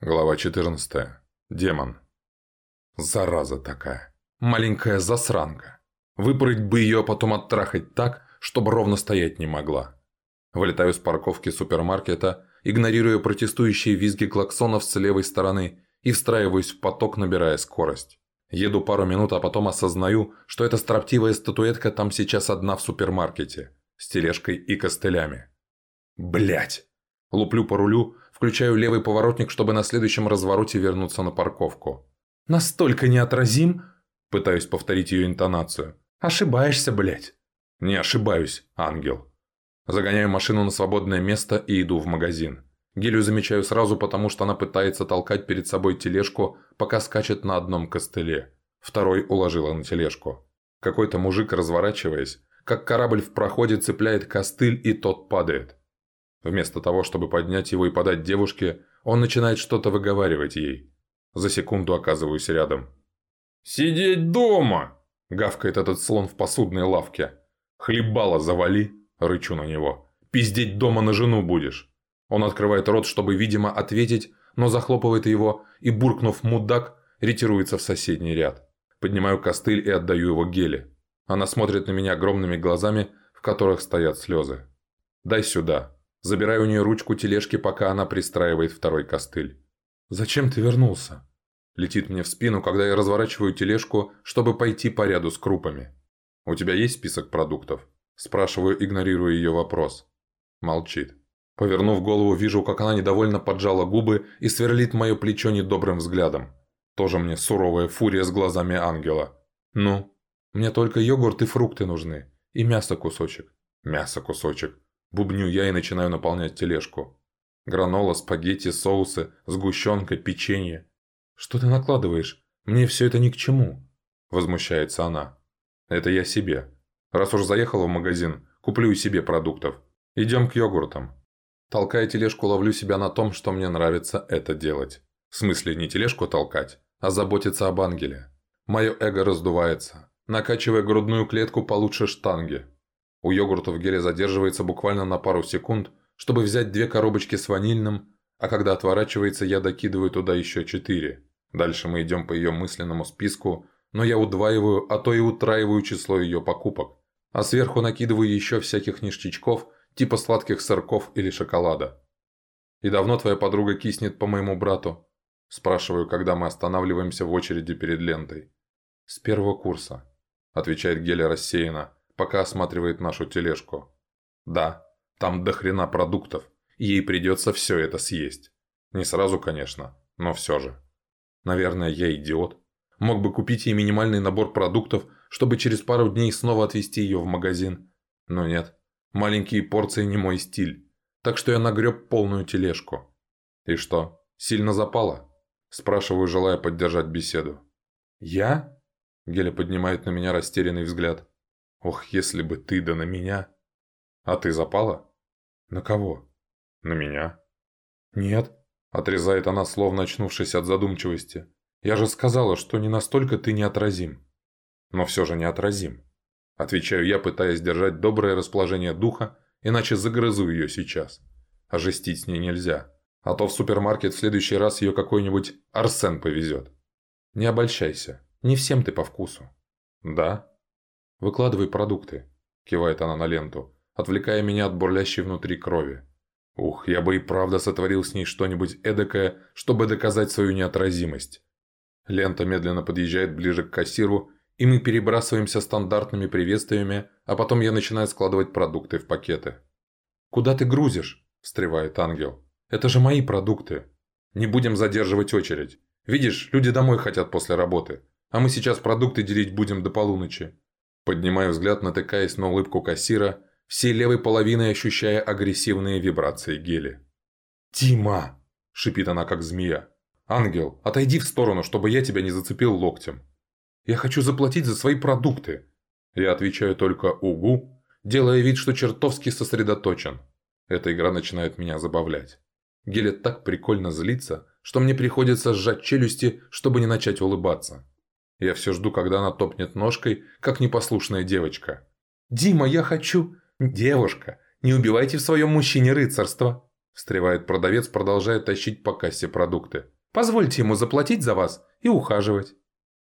Глава 14. Демон. Зараза такая. Маленькая засранка. Выпрыть бы ее, а потом оттрахать так, чтобы ровно стоять не могла. Вылетаю с парковки супермаркета, игнорируя протестующие визги клаксонов с левой стороны и встраиваюсь в поток, набирая скорость. Еду пару минут, а потом осознаю, что эта строптивая статуэтка там сейчас одна в супермаркете, с тележкой и костылями. Блять! Луплю по рулю, включаю левый поворотник, чтобы на следующем развороте вернуться на парковку. «Настолько неотразим?» Пытаюсь повторить ее интонацию. «Ошибаешься, блядь!» «Не ошибаюсь, ангел!» Загоняю машину на свободное место и иду в магазин. Гелию замечаю сразу, потому что она пытается толкать перед собой тележку, пока скачет на одном костыле. Второй уложила на тележку. Какой-то мужик, разворачиваясь, как корабль в проходе цепляет костыль, и тот падает. Вместо того, чтобы поднять его и подать девушке, он начинает что-то выговаривать ей. За секунду оказываюсь рядом. «Сидеть дома!» – гавкает этот слон в посудной лавке. «Хлебало завали!» – рычу на него. «Пиздеть дома на жену будешь!» Он открывает рот, чтобы, видимо, ответить, но захлопывает его и, буркнув «мудак», ретируется в соседний ряд. Поднимаю костыль и отдаю его Геле. Она смотрит на меня огромными глазами, в которых стоят слезы. «Дай сюда», Забираю у нее ручку тележки, пока она пристраивает второй костыль. «Зачем ты вернулся?» Летит мне в спину, когда я разворачиваю тележку, чтобы пойти по ряду с крупами. «У тебя есть список продуктов?» Спрашиваю, игнорируя ее вопрос. Молчит. Повернув голову, вижу, как она недовольно поджала губы и сверлит мое плечо недобрым взглядом. Тоже мне суровая фурия с глазами ангела. «Ну?» «Мне только йогурт и фрукты нужны. И мясо кусочек». «Мясо кусочек. Бубню я и начинаю наполнять тележку. Гранола, спагетти, соусы, сгущенка, печенье. «Что ты накладываешь? Мне все это ни к чему!» Возмущается она. «Это я себе. Раз уж заехал в магазин, куплю и себе продуктов. Идем к йогуртам». Толкая тележку, ловлю себя на том, что мне нравится это делать. В смысле, не тележку толкать, а заботиться об ангеле. Мое эго раздувается, накачивая грудную клетку получше штанги. У йогурта в геле задерживается буквально на пару секунд, чтобы взять две коробочки с ванильным, а когда отворачивается, я докидываю туда еще четыре. Дальше мы идем по ее мысленному списку, но я удваиваю, а то и утраиваю число ее покупок. А сверху накидываю еще всяких ништячков, типа сладких сырков или шоколада. «И давно твоя подруга киснет по моему брату?» Спрашиваю, когда мы останавливаемся в очереди перед лентой. «С первого курса», – отвечает Геля рассеянно пока осматривает нашу тележку. Да, там до хрена продуктов, ей придется все это съесть. Не сразу, конечно, но все же. Наверное, я идиот. Мог бы купить ей минимальный набор продуктов, чтобы через пару дней снова отвезти ее в магазин. Но нет, маленькие порции не мой стиль. Так что я нагреб полную тележку. И что, сильно запало? Спрашиваю, желая поддержать беседу. «Я?» Геля поднимает на меня растерянный взгляд. Ох, если бы ты да на меня. А ты запала? На кого? На меня. Нет, отрезает она, словно очнувшись от задумчивости. Я же сказала, что не настолько ты неотразим. Но все же неотразим. Отвечаю я, пытаясь держать доброе расположение духа, иначе загрызу ее сейчас. А жестить с ней нельзя. А то в супермаркет в следующий раз ее какой-нибудь Арсен повезет. Не обольщайся, не всем ты по вкусу. Да, «Выкладывай продукты», – кивает она на ленту, отвлекая меня от бурлящей внутри крови. Ух, я бы и правда сотворил с ней что-нибудь эдакое, чтобы доказать свою неотразимость. Лента медленно подъезжает ближе к кассиру, и мы перебрасываемся стандартными приветствиями, а потом я начинаю складывать продукты в пакеты. «Куда ты грузишь?» – встревает ангел. «Это же мои продукты. Не будем задерживать очередь. Видишь, люди домой хотят после работы, а мы сейчас продукты делить будем до полуночи. Поднимаю взгляд, натыкаясь на улыбку кассира, всей левой половиной ощущая агрессивные вибрации гели. «Тима!» – шипит она, как змея. «Ангел, отойди в сторону, чтобы я тебя не зацепил локтем. Я хочу заплатить за свои продукты». Я отвечаю только «Угу», делая вид, что чертовски сосредоточен. Эта игра начинает меня забавлять. Геля так прикольно злится, что мне приходится сжать челюсти, чтобы не начать улыбаться. Я все жду, когда она топнет ножкой, как непослушная девочка. «Дима, я хочу...» «Девушка, не убивайте в своем мужчине рыцарство!» Встревает продавец, продолжая тащить по кассе продукты. «Позвольте ему заплатить за вас и ухаживать».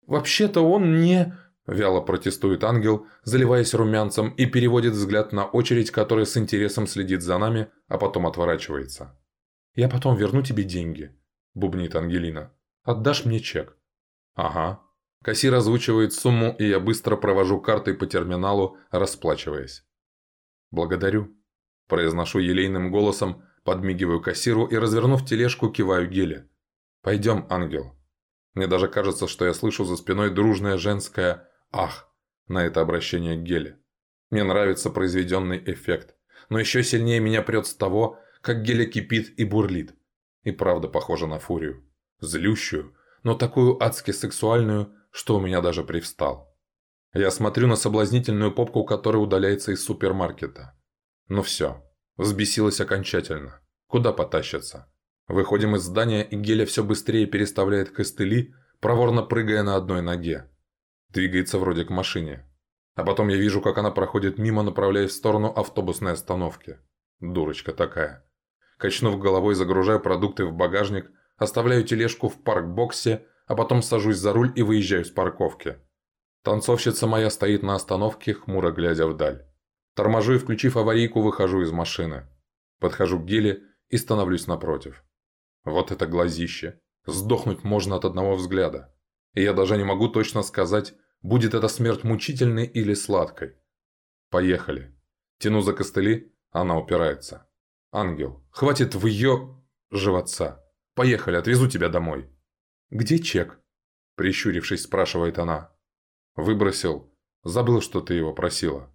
«Вообще-то он не...» – вяло протестует ангел, заливаясь румянцем и переводит взгляд на очередь, которая с интересом следит за нами, а потом отворачивается. «Я потом верну тебе деньги», – бубнит Ангелина. «Отдашь мне чек». «Ага». Кассир озвучивает сумму, и я быстро провожу картой по терминалу, расплачиваясь. «Благодарю», – произношу елейным голосом, подмигиваю кассиру и, развернув тележку, киваю Геле. «Пойдем, ангел». Мне даже кажется, что я слышу за спиной дружное женское «ах» на это обращение к Геле. Мне нравится произведенный эффект. Но еще сильнее меня прет с того, как Геля кипит и бурлит. И правда похожа на фурию. Злющую, но такую адски сексуальную, что у меня даже привстал. Я смотрю на соблазнительную попку, которая удаляется из супермаркета. Ну все, взбесилась окончательно. Куда потащиться? Выходим из здания, и Геля все быстрее переставляет костыли, проворно прыгая на одной ноге. Двигается вроде к машине. А потом я вижу, как она проходит мимо, направляясь в сторону автобусной остановки. Дурочка такая. Качнув головой, загружаю продукты в багажник, оставляю тележку в парк-боксе, а потом сажусь за руль и выезжаю с парковки. Танцовщица моя стоит на остановке, хмуро глядя вдаль. Торможу и, включив аварийку, выхожу из машины. Подхожу к Геле и становлюсь напротив. Вот это глазище. Сдохнуть можно от одного взгляда. И я даже не могу точно сказать, будет эта смерть мучительной или сладкой. Поехали. Тяну за костыли, она упирается. Ангел, хватит в ее... животца. Поехали, отвезу тебя домой. Где чек? Прищурившись, спрашивает она. Выбросил. Забыл, что ты его просила.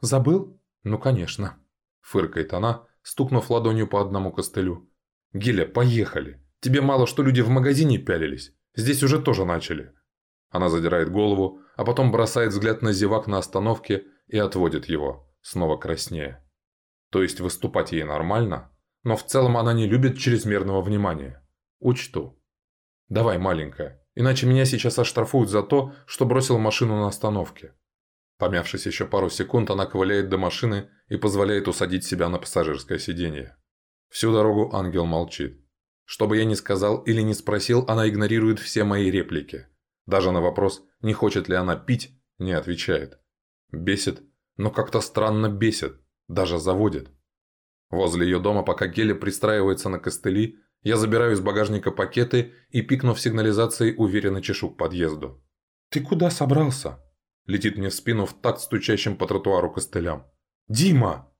Забыл? Ну, конечно. Фыркает она, стукнув ладонью по одному костылю. «Гиля, поехали! Тебе мало, что люди в магазине пялились. Здесь уже тоже начали». Она задирает голову, а потом бросает взгляд на зевак на остановке и отводит его, снова краснее. То есть выступать ей нормально, но в целом она не любит чрезмерного внимания. Учту. Давай, маленькая, иначе меня сейчас оштрафуют за то, что бросил машину на остановке. Помявшись еще пару секунд, она ковыляет до машины и позволяет усадить себя на пассажирское сиденье. Всю дорогу ангел молчит. Что бы я ни сказал или не спросил, она игнорирует все мои реплики. Даже на вопрос, не хочет ли она пить, не отвечает. Бесит, но как-то странно бесит, даже заводит. Возле ее дома, пока Геля пристраивается на костыли, я забираю из багажника пакеты и, пикнув сигнализацией, уверенно чешу к подъезду. «Ты куда собрался?» Летит мне в спину в такт стучащим по тротуару костылям. «Дима!»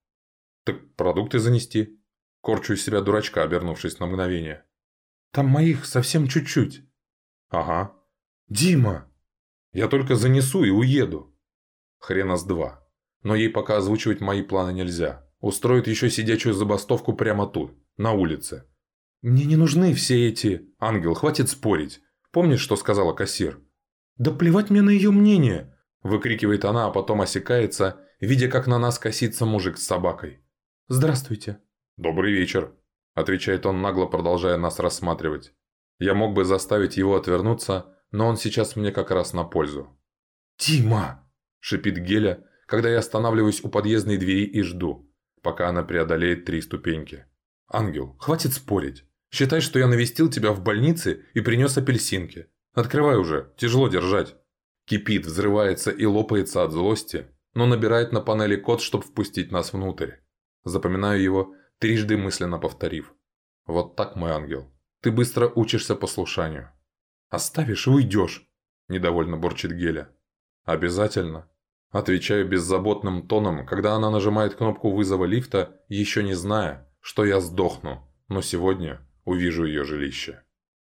«Так продукты занести?» Корчу из себя дурачка, обернувшись на мгновение. «Там моих совсем чуть-чуть». «Ага». «Дима!» «Я только занесу и уеду». Хрена с два. Но ей пока озвучивать мои планы нельзя. Устроит еще сидячую забастовку прямо тут, на улице. «Мне не нужны все эти...» «Ангел, хватит спорить. Помнишь, что сказала кассир?» «Да плевать мне на ее мнение!» Выкрикивает она, а потом осекается, видя, как на нас косится мужик с собакой. «Здравствуйте!» «Добрый вечер», – отвечает он нагло, продолжая нас рассматривать. Я мог бы заставить его отвернуться, но он сейчас мне как раз на пользу. «Тима!» – шипит Геля, когда я останавливаюсь у подъездной двери и жду, пока она преодолеет три ступеньки. «Ангел, хватит спорить. Считай, что я навестил тебя в больнице и принес апельсинки. Открывай уже, тяжело держать». Кипит, взрывается и лопается от злости, но набирает на панели код, чтобы впустить нас внутрь. Запоминаю его трижды мысленно повторив. «Вот так, мой ангел. Ты быстро учишься послушанию». «Оставишь и уйдешь», – недовольно борчит Геля. «Обязательно». Отвечаю беззаботным тоном, когда она нажимает кнопку вызова лифта, еще не зная, что я сдохну, но сегодня увижу ее жилище.